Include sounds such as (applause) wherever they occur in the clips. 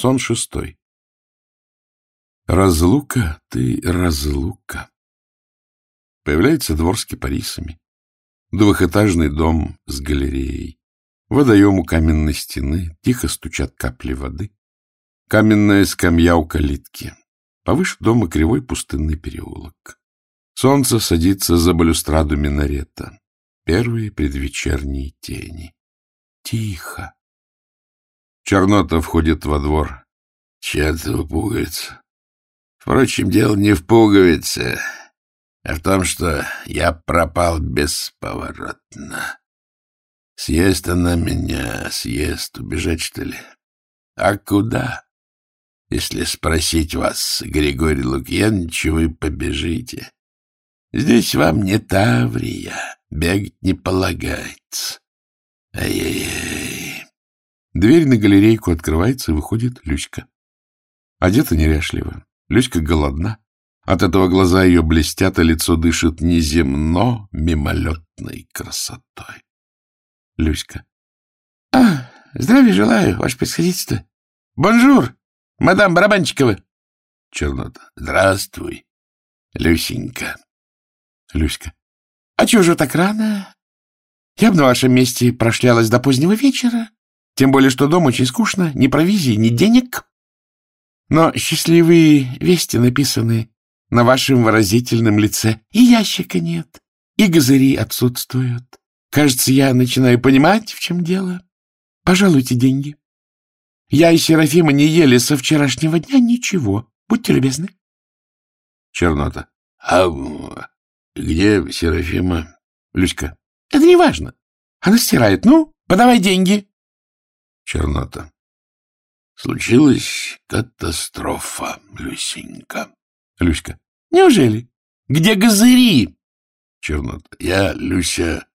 Сон шестой. Разлука ты, разлука. Появляется двор с кипарисами. Двухэтажный дом с галереей. Водоем у каменной стены. Тихо стучат капли воды. Каменная скамья у калитки. Повыше дома кривой пустынный переулок. Солнце садится за балюстраду минарета. Первые предвечерние тени. Тихо. Чернота входит во двор. Чертова пуговица. Впрочем, дело не в пуговице, а в том, что я пропал бесповоротно. Съест она меня, съест, убежать, что ли? А куда? Если спросить вас, Григорий Лукьянович, вы побежите. Здесь вам не Таврия, бегать не полагается. Ай-яй-яй. Дверь на галерейку открывается, и выходит Люська. Одета неряшливо. Люська голодна. От этого глаза ее блестят, а лицо дышит неземно мимолетной красотой. Люська. — А, здравия желаю, ваше превосходительство. Бонжур, мадам Барабанчикова. Чернота. — Здравствуй, Люсенька. Люська. — А чего же так рано? Я бы на вашем месте прошлялась до позднего вечера. Тем более, что дом очень скучно, ни провизии, ни денег. Но счастливые вести написаны на вашем выразительном лице. И ящика нет, и газыри отсутствуют. Кажется, я начинаю понимать, в чем дело. Пожалуйте деньги. Я и Серафима не ели со вчерашнего дня ничего. Будьте любезны. Чернота. — А где Серафима? Люська. — Это не важно. Она стирает. Ну, подавай деньги. Чернота. Случилась катастрофа, Люсенька. Люська. Неужели? Где газыри? Чернота. Я, Люся,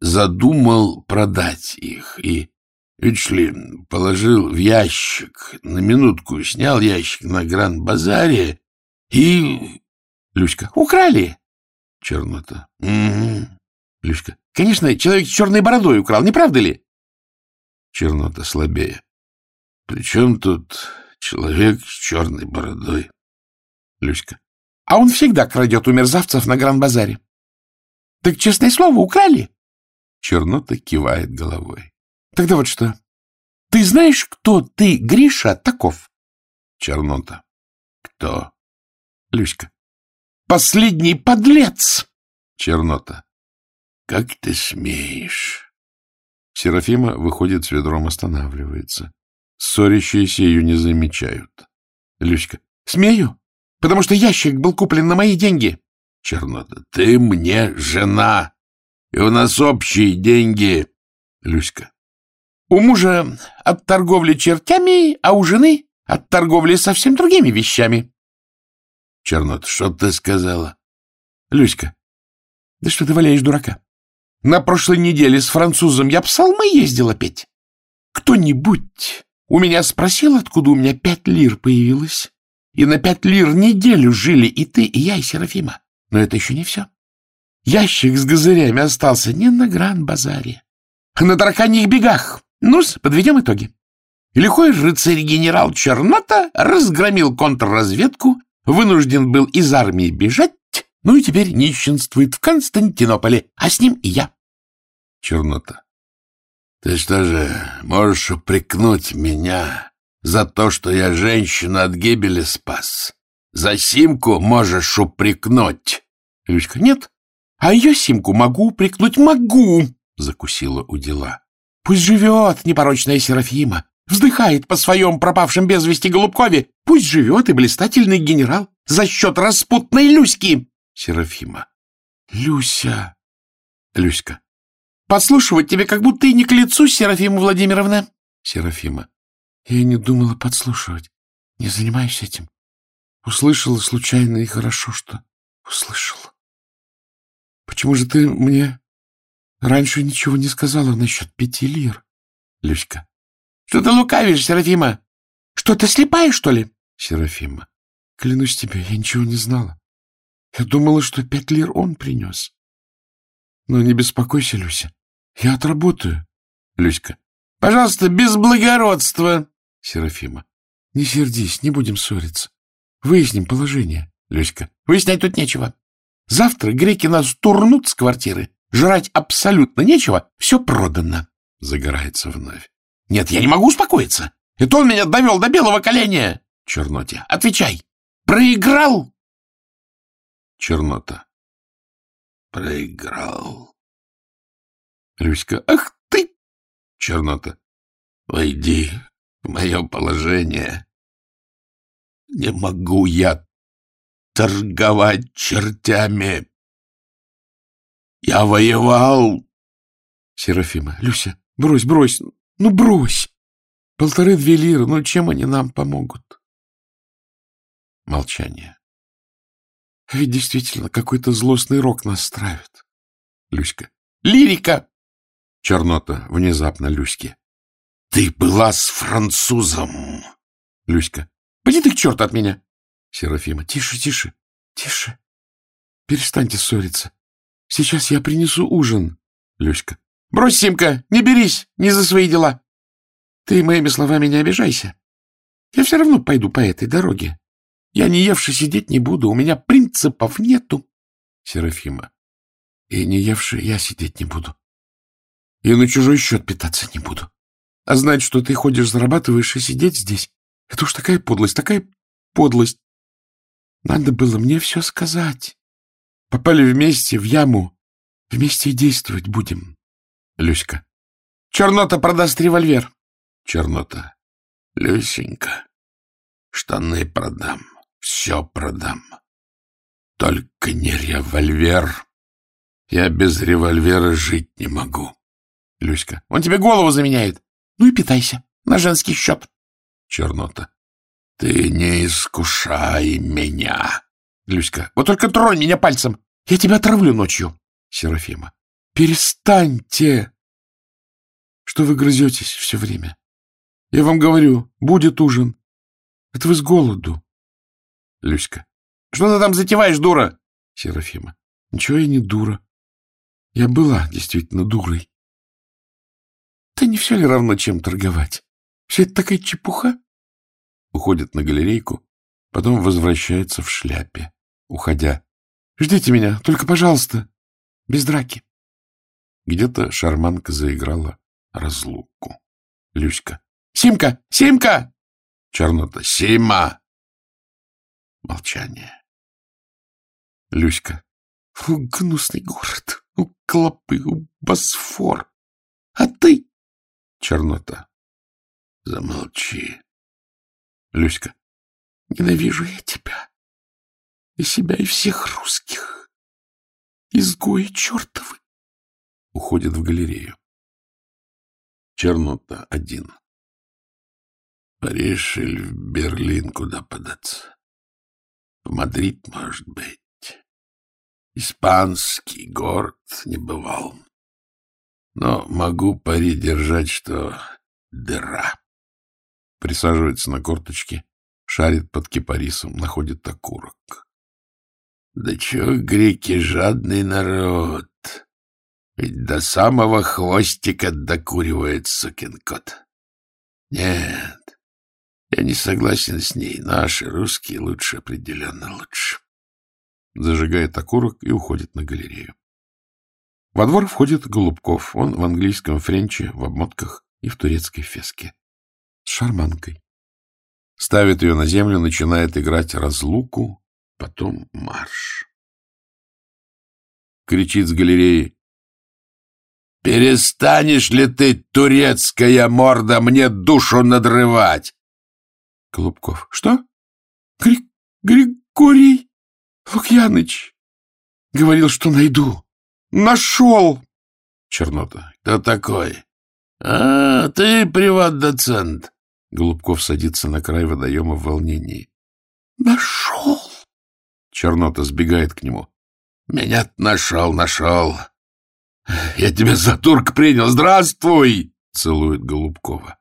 задумал продать их и, видишь ли, положил в ящик, на минутку снял ящик на Гранд-базаре и... Люська. Украли? Чернота. Угу. Люська. Конечно, человек с черной бородой украл, не правда ли? Чернота слабее. При чем тут человек с черной бородой? Люська. А он всегда крадет у мерзавцев на Гран-базаре. Так, честное слово, украли? Чернота кивает головой. Тогда вот что. Ты знаешь, кто ты, Гриша, таков? Чернота. Кто? Люська. Последний подлец! Чернота. Как ты смеешь? Серафима выходит с ведром, останавливается. Ссорящиеся ее не замечают. Люська. Смею, потому что ящик был куплен на мои деньги. Чернота. Ты мне жена, и у нас общие деньги. Люська. У мужа от торговли чертями, а у жены от торговли совсем другими вещами. Чернота. Что ты сказала? Люська. Да что ты валяешь дурака? На прошлой неделе с французом я псалмы ездила петь. Кто-нибудь у меня спросил, откуда у меня пять лир появилось. И на пять лир неделю жили и ты, и я, и Серафима. Но это еще не все. Ящик с газырями остался не на Гран-базаре, а на тараканьих бегах. ну подведем итоги. Лихой рыцарь-генерал Чернота разгромил контрразведку, вынужден был из армии бежать, ну и теперь нищенствует в Константинополе, а с ним и я. Чернота. Ты что же, можешь упрекнуть меня за то, что я женщину от гибели спас? За Симку можешь упрекнуть? Люська, нет. А ее Симку могу упрекнуть, могу, закусила у дела. Пусть живет непорочная Серафима, вздыхает по своем пропавшем без вести Голубкове. Пусть живет и блистательный генерал за счет распутной Люськи. Серафима. Люся. Люська. Подслушивать тебе как будто и не к лицу, Серафима Владимировна. Серафима. Я не думала подслушивать. Не занимаюсь этим. Услышала случайно, и хорошо, что услышала. Почему же ты мне раньше ничего не сказала насчет пяти лир? Люська. Что ты лукавишь, Серафима? Что, ты слепая, что ли? Серафима. Клянусь тебе, я ничего не знала. Я думала, что пять лир он принес. Но не беспокойся, Люся. Я отработаю. Люська. Пожалуйста, без благородства. Серафима. Не сердись, не будем ссориться. Выясним положение. Люська. Выяснять тут нечего. Завтра греки нас турнут с квартиры. Жрать абсолютно нечего. Все продано. Загорается вновь. Нет, я не могу успокоиться. Это он меня довел до белого коленя. Черноте. Отвечай. Проиграл? Чернота. Проиграл. Люська. Ах ты! Чернота. Войди в мое положение. Не могу я торговать чертями. Я воевал. Серафима. Люся, брось, брось. Ну, брось. Полторы-две лиры. Ну, чем они нам помогут? Молчание. Ведь действительно какой-то злостный рок нас стравит. Люська. Лирика! Чернота внезапно Люське. Ты была с французом. Люська. Пойди ты к черту от меня. Серафима. Тише, тише, тише. Перестаньте ссориться. Сейчас я принесу ужин. Люська. Брось, Симка, не берись, не за свои дела. Ты моими словами не обижайся. Я все равно пойду по этой дороге. Я не евши сидеть не буду, у меня принципов нету. Серафима. И не евши я сидеть не буду. И на чужой счет питаться не буду. А знать, что ты ходишь, зарабатываешь и сидеть здесь, это уж такая подлость, такая подлость. Надо было мне все сказать. Попали вместе в яму, вместе и действовать будем. Люська. Чернота продаст револьвер. Чернота. Люсенька, штаны продам, все продам. Только не револьвер. Я без револьвера жить не могу. Люська. Он тебе голову заменяет. Ну и питайся. На женский счет. Чернота. Ты не искушай меня. Люська. Вот только тронь меня пальцем. Я тебя отравлю ночью. Серафима. Перестаньте. Что вы грызетесь все время? Я вам говорю, будет ужин. Это вы с голоду. Люська. Что ты там затеваешь, дура? Серафима. Ничего я не дура. Я была действительно дурой. Да не все ли равно, чем торговать? Все это такая чепуха. Уходит на галерейку, потом возвращается в шляпе, уходя. Ждите меня, только, пожалуйста, без драки. Где-то шарманка заиграла разлуку. Люська. Симка! Симка! Чернота. Сима! Молчание. Люська. О, гнусный город! О, клопы! О, Босфор! А ты? Чернота. Замолчи. Люська. Ненавижу я тебя. И себя, и всех русских. Изгои чертовы. Уходит в галерею. Чернота один. Париж или в Берлин куда податься? В Мадрид, может быть. Испанский город не бывал. Но могу пари держать, что дыра. Присаживается на корточки, шарит под кипарисом, находит окурок. Да чё, греки, жадный народ. Ведь до самого хвостика докуривает сукин кот. Нет, я не согласен с ней. Наши русские лучше, определенно лучше. Зажигает окурок и уходит на галерею. Во двор входит Голубков. Он в английском френче, в обмотках и в турецкой феске. С шарманкой. Ставит ее на землю, начинает играть разлуку, потом марш. Кричит с галереи. «Перестанешь ли ты, турецкая морда, мне душу надрывать?» Голубков. «Что? Гри Григорий Лукьяныч говорил, что найду». Нашел! Чернота. Кто такой? А, ты приват-доцент. Голубков садится на край водоема в волнении. Нашел! Чернота сбегает к нему. Меня нашел, нашел. Я тебя за турк принял. Здравствуй! Целует Голубкова.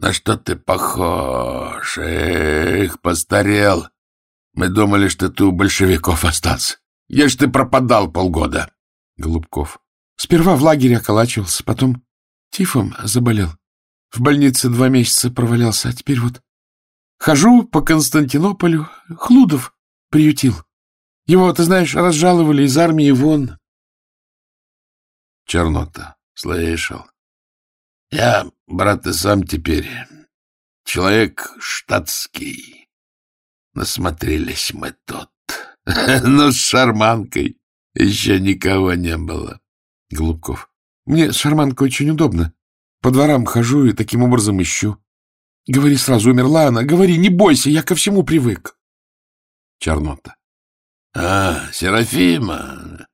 На что ты похож? Эх, постарел. Мы думали, что ты у большевиков остался. Где ж ты пропадал полгода? Голубков. Сперва в лагере околачивался, потом тифом заболел. В больнице два месяца провалялся, а теперь вот Хожу по Константинополю. Хлудов приютил. Его, ты знаешь, разжаловали из армии вон. Чернота. Слышал. Я, брат, и сам теперь человек штатский. Насмотрелись мы тут. (laughs) Но с шарманкой еще никого не было. Голубков. Мне с шарманкой очень удобно. По дворам хожу и таким образом ищу. Говори сразу, умерла она. Говори, не бойся, я ко всему привык. Чернота. А, Серафима.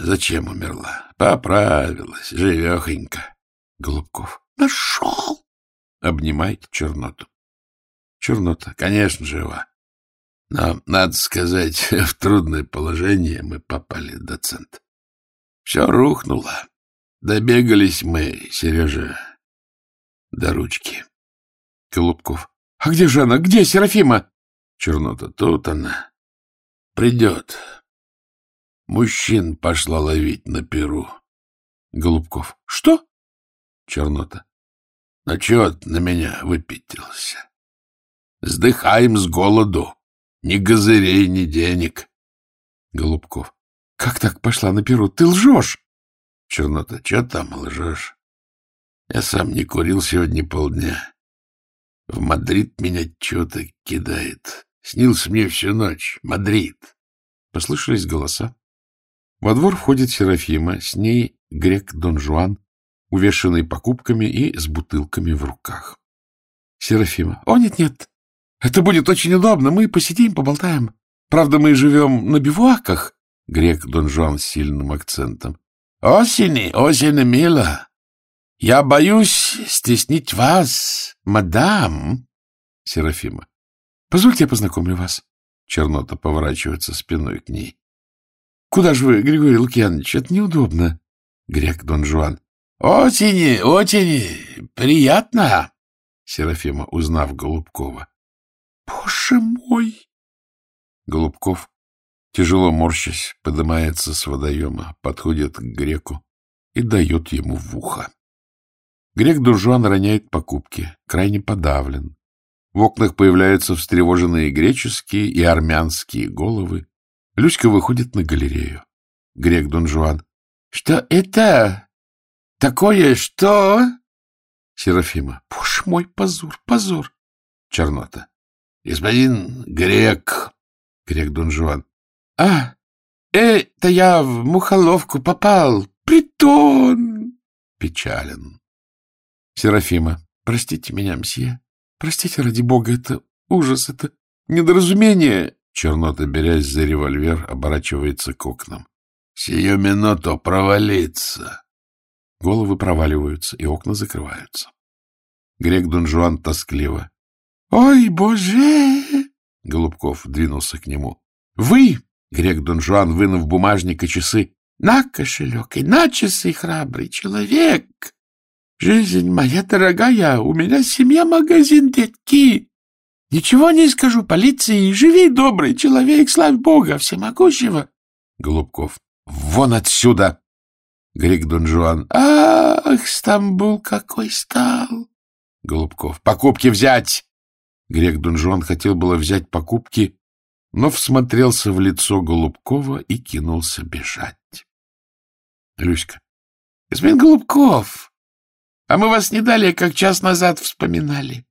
Зачем умерла? Поправилась, живехонько. Голубков. Нашел. Обнимает Черноту. Чернота. Конечно, жива. Но, надо сказать, (laughs) в трудное положение мы попали, доцент. Все рухнуло. Добегались мы, Сережа, до ручки. Голубков. — А где же она? Где Серафима? Чернота. Тут она. Придет. Мужчин пошла ловить на Перу. Голубков. — Что? Чернота. — Ну, чего ты на меня выпятился? Сдыхаем с голоду. Ни газырей, ни денег. Голубков. — Как так пошла на Перу? Ты лжешь! Чернота. — Че там лжешь? Я сам не курил сегодня полдня. В Мадрид меня что-то кидает. Снился мне всю ночь. Мадрид. Послышались голоса. Во двор входит Серафима, с ней грек Дон Жуан, увешанный покупками и с бутылками в руках. Серафима. — О, нет-нет, это будет очень удобно. Мы посидим, поболтаем. Правда, мы живем на бивуаках. Грек Дон Жуан с сильным акцентом. — Осени, осень мила. Я боюсь стеснить вас, мадам. Серафима. Позвольте я познакомлю вас. Чернота поворачивается спиной к ней. Куда же вы, Григорий Лукьянович? Это неудобно. Грек Дон Жуан. Очень, очень приятно. Серафима, узнав Голубкова. Боже мой! Голубков, тяжело морщась, поднимается с водоема, подходит к греку и дает ему в ухо. Грек-донжуан роняет покупки, крайне подавлен. В окнах появляются встревоженные греческие и армянские головы. Люська выходит на галерею. Грек-донжуан. — Что это? Такое что? Серафима. — Боже мой, позор, позор. Чернота. — Господин Грек. Грек-донжуан. — А, это я в мухоловку попал. Притон. Печален. Серафима. — Простите меня, мсье. Простите, ради бога, это ужас, это недоразумение. Чернота, берясь за револьвер, оборачивается к окнам. — Сию минуту провалиться. Головы проваливаются, и окна закрываются. Грек Дон Жуан тоскливо. — Ой, боже! Голубков двинулся к нему. — Вы, Грек Дон Жуан, вынув бумажник и часы, на кошелек и на часы, храбрый человек! Жизнь моя дорогая, у меня семья, магазин, детки. Ничего не скажу полиции, живи, добрый человек, славь Бога всемогущего. Голубков. Вон отсюда! Грик Дон Жуан. Ах, Стамбул какой стал! Голубков. Покупки взять! Грек Дон хотел было взять покупки, но всмотрелся в лицо Голубкова и кинулся бежать. Люська. — Господин Голубков, а мы вас не далее, как час назад вспоминали.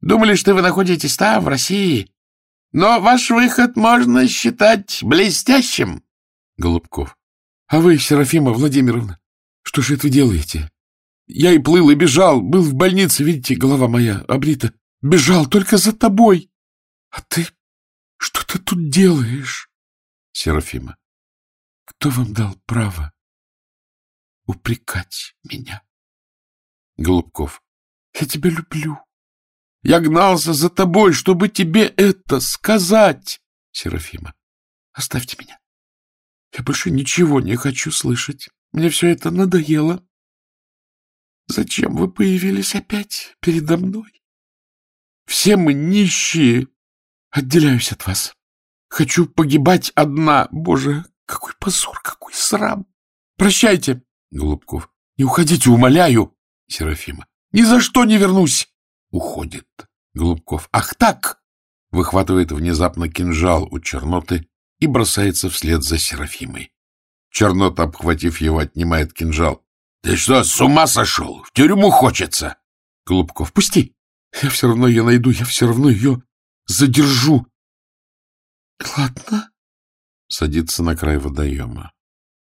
Думали, что вы находитесь там, в России. Но ваш выход можно считать блестящим. Голубков. А вы, Серафима Владимировна, что же это делаете? Я и плыл, и бежал. Был в больнице, видите, голова моя обрита. Бежал только за тобой. А ты что ты тут делаешь? Серафима. Кто вам дал право упрекать меня? Голубков. — Я тебя люблю. Я гнался за тобой, чтобы тебе это сказать. Серафима. — Оставьте меня. Я больше ничего не хочу слышать. Мне все это надоело. Зачем вы появились опять передо мной? Все мы нищие. Отделяюсь от вас. Хочу погибать одна. Боже, какой позор, какой срам. Прощайте. Голубков. Не уходите, умоляю. Серафима. — Ни за что не вернусь! Уходит. Голубков. Ах так! Выхватывает внезапно кинжал у черноты и бросается вслед за Серафимой. Чернота, обхватив его, отнимает кинжал. — Ты что, с ума сошел? В тюрьму хочется! Голубков. — Пусти! Я все равно ее найду, я все равно ее задержу. — Ладно. Садится на край водоема.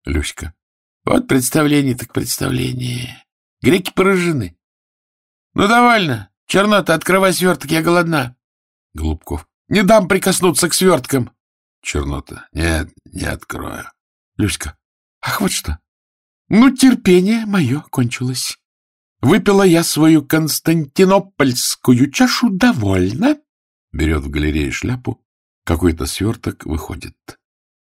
Люська. — Вот представление так представление. Греки поражены. — Ну, довольно. Чернота, открывай сверток, я голодна. Голубков. — Не дам прикоснуться к сверткам. Чернота. — Нет, не открою. Люська. — Ах, вот что. Ну, терпение мое кончилось. Выпила я свою константинопольскую чашу довольно. Берет в галерее шляпу. Какой-то сверток выходит.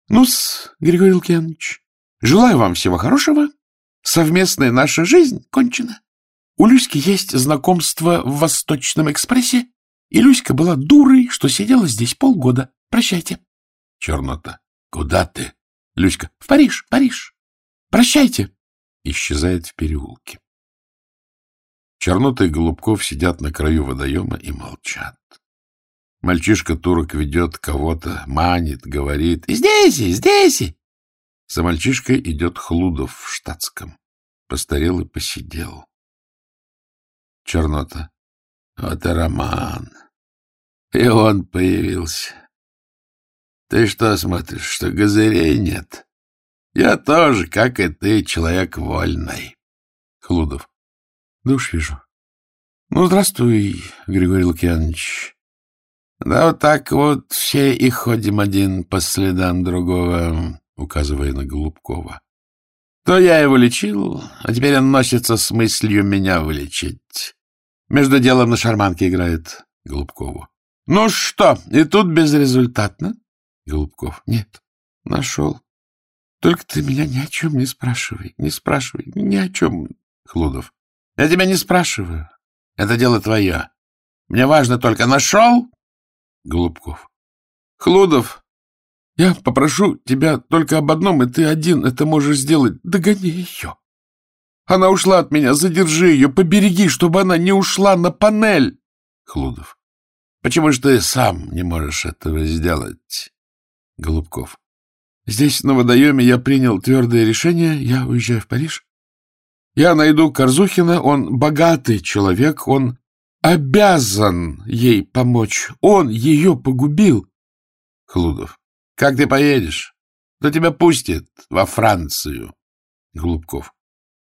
Ну-с, Григорий Лукьянович, желаю вам всего хорошего. Совместная наша жизнь кончена. У Люськи есть знакомство в Восточном экспрессе, и Люська была дурой, что сидела здесь полгода. Прощайте. Чернота. Куда ты? Люська. В Париж, Париж. Прощайте. Исчезает в переулке. Чернота и Голубков сидят на краю водоема и молчат. Мальчишка-турок ведет кого-то, манит, говорит «Здесь, здесь!» За мальчишкой идет Хлудов в штатском. Постарел и посидел. Чернота. Вот и роман. И он появился. Ты что смотришь, что газырей нет? Я тоже, как и ты, человек вольный. Хлудов. Да уж вижу. Ну, здравствуй, Григорий Лукьянович. Да вот так вот все и ходим один по следам другого, указывая на Голубкова. То я его лечил, а теперь он носится с мыслью меня вылечить. Между делом на шарманке играет Голубкову. Ну что, и тут безрезультатно? Голубков. Нет, нашел. Только ты меня ни о чем не спрашивай, не спрашивай, ни о чем. Хлудов. Я тебя не спрашиваю. Это дело твое. Мне важно только, нашел? Голубков. Хлудов, я попрошу тебя только об одном, и ты один это можешь сделать. Догони ее. Она ушла от меня, задержи ее, побереги, чтобы она не ушла на панель. Хлудов. Почему же ты сам не можешь этого сделать? Голубков. Здесь, на водоеме, я принял твердое решение, я уезжаю в Париж. Я найду Корзухина, он богатый человек, он обязан ей помочь. Он ее погубил. Хлудов. Как ты поедешь? Кто тебя пустит во Францию? Голубков.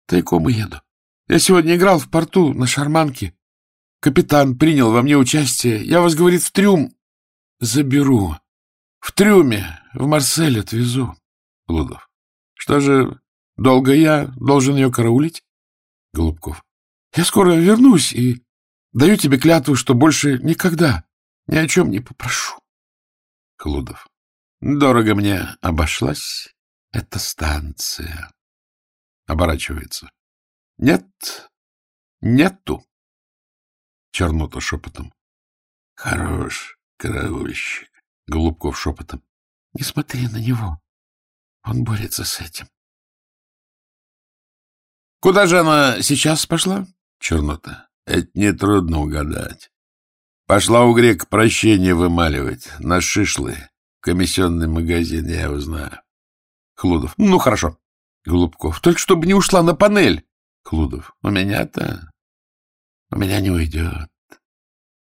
Тайком уеду. Я сегодня играл в порту на шарманке. Капитан принял во мне участие. Я вас, говорит, в трюм заберу. В трюме в Марсель отвезу. Хлудов. Что же, долго я должен ее караулить? Голубков. Я скоро вернусь и даю тебе клятву, что больше никогда ни о чем не попрошу. Хлудов. Дорого мне обошлась эта станция. Оборачивается. Нет, нету. Чернота шепотом. Хорош караульщик. Голубков шепотом. Не смотри на него. Он борется с этим. Куда же она сейчас пошла? Чернота. Это нетрудно угадать. Пошла у грека прощение вымаливать на шишлы. Комиссионный магазин, я его знаю. Хлудов. Ну, хорошо. Голубков. Только чтобы не ушла на панель. Хлудов. У меня-то... У меня не уйдет.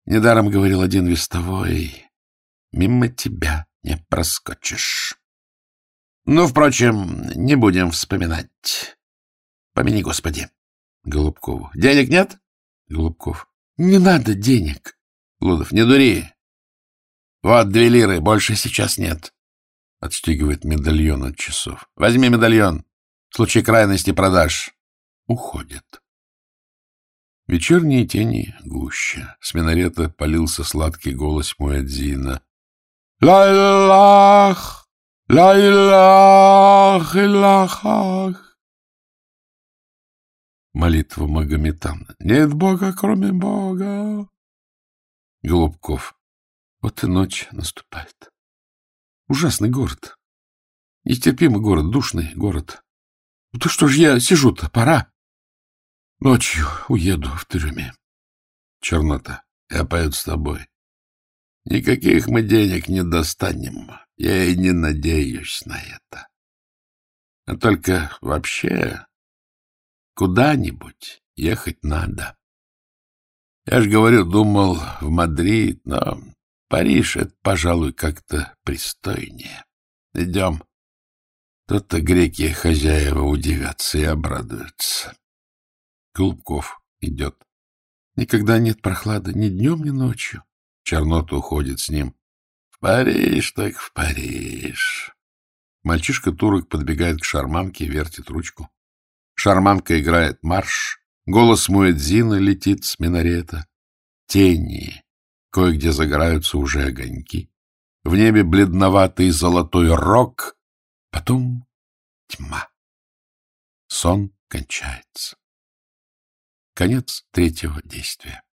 Недаром говорил один вестовой. Мимо тебя не проскочишь. Ну, впрочем, не будем вспоминать. Помяни, Господи. Голубкову. Денег нет? Голубков. Не надо денег. Лудов. Не дури. Вот две лиры, больше сейчас нет. Отстегивает медальон от часов. Возьми медальон. В случае крайности продаж. Уходит. Вечерние тени гуще. С минарета полился сладкий голос Муэдзина. «Ла-илах! Ла-илах! Илахах!» Молитва Магометана. Нет Бога, кроме Бога. Голубков. Вот и ночь наступает. Ужасный город. Нестерпимый город, душный город. Ну то что ж я сижу-то, пора. Ночью уеду в тюрьме. Чернота. Я поеду с тобой. Никаких мы денег не достанем. Я и не надеюсь на это. А только вообще куда-нибудь ехать надо. Я же говорю, думал в Мадрид, но Париж — это, пожалуй, как-то пристойнее. Идем. Тут-то греки хозяева удивятся и обрадуются. Голубков идет. Никогда нет прохлады ни днем, ни ночью. Чернота уходит с ним. В Париж так в Париж. Мальчишка-турок подбегает к шарманке вертит ручку. Шарманка играет марш. Голос Муэдзина летит с минарета. Тени. Кое-где загораются уже огоньки. В небе бледноватый золотой рог. Потом тьма. Сон кончается. Конец третьего действия.